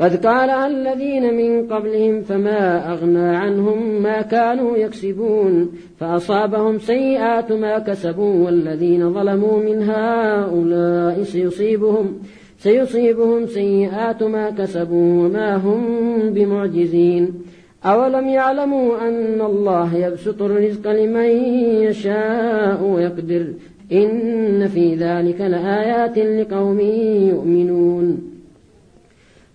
قد قالها الذين من قبلهم فما أغنى عنهم ما كانوا يكسبون فأصابهم سيئات ما كسبوا والذين ظلموا من هؤلاء سيصيبهم سيصيبهم سيئات ما كسبوا وما هم بمعجزين أولم يعلموا أن الله يبسط الرزق لمن يشاء ويقدر إن في ذلك لآيات لقوم يؤمنون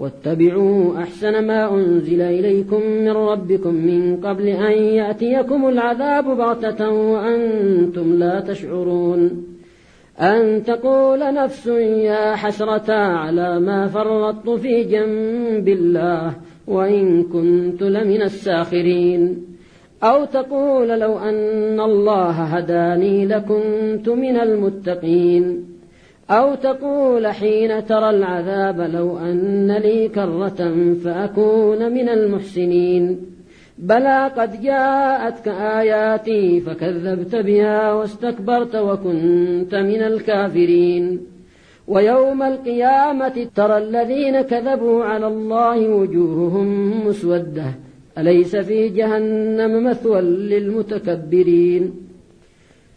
واتبعوا أحسن ما أنزل إليكم من ربكم من قبل أن يأتيكم العذاب بغتة وأنتم لا تشعرون أن تقول نفس يا حسرة على ما فرطت في جنب الله وإن كنت لمن الساخرين أو تقول لو أن الله هداني لكنت من المتقين أو تقول حين ترى العذاب لو أن لي كرة فأكون من المحسنين. بلى قد جاءتك آياتي فكذبت بها واستكبرت وكنت من الكافرين. ويوم القيامة ترى الذين كذبوا على الله وجوههم مسودة. أليس في جهنم مثوى للمتكبرين؟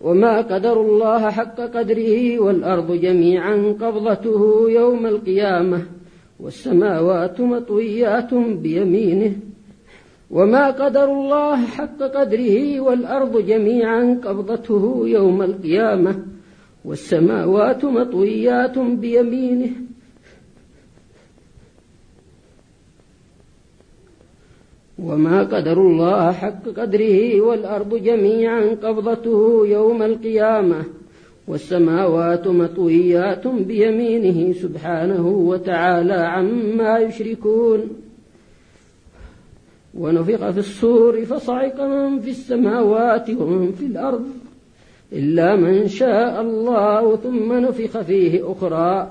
وما قدر الله حق قدره والأرض جميعا قبضته يوم القيامة والسماوات مطويات بيمينه. وما قدر الله حق قدره والأرض جميعا قبضته يوم القيامة والسماوات مطويات بيمينه. وما قدر الله حق قدره والأرض جميعا قبضته يوم القيامة والسماوات مطويات بيمينه سبحانه وتعالى عما يشركون. ونفخ في الصور فصعق من في السماوات ومن في الأرض إلا من شاء الله ثم نفخ فيه أخرى.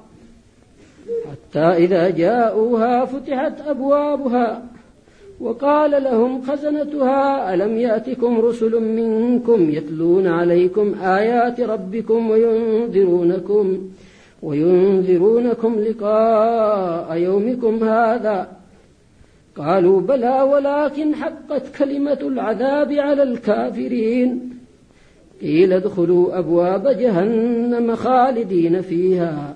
حتى إذا جاءوها فتحت أبوابها وقال لهم خزنتها ألم يأتكم رسل منكم يتلون عليكم آيات ربكم وينذرونكم وينذرونكم لقاء يومكم هذا؟ قالوا بلى ولكن حقت كلمة العذاب على الكافرين. قيل ادخلوا أبواب جهنم خالدين فيها.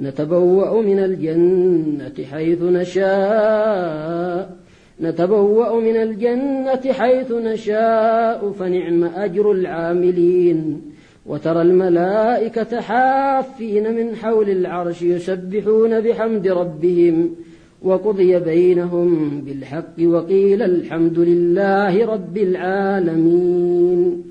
نتبوأ من الجنة حيث نشاء. نتبوأ من الجنة حيث نشاء فنعم أجر العاملين. وترى الملائكة حافين من حول العرش يسبحون بحمد ربهم. وقضي بينهم بالحق وقيل الحمد لله رب العالمين.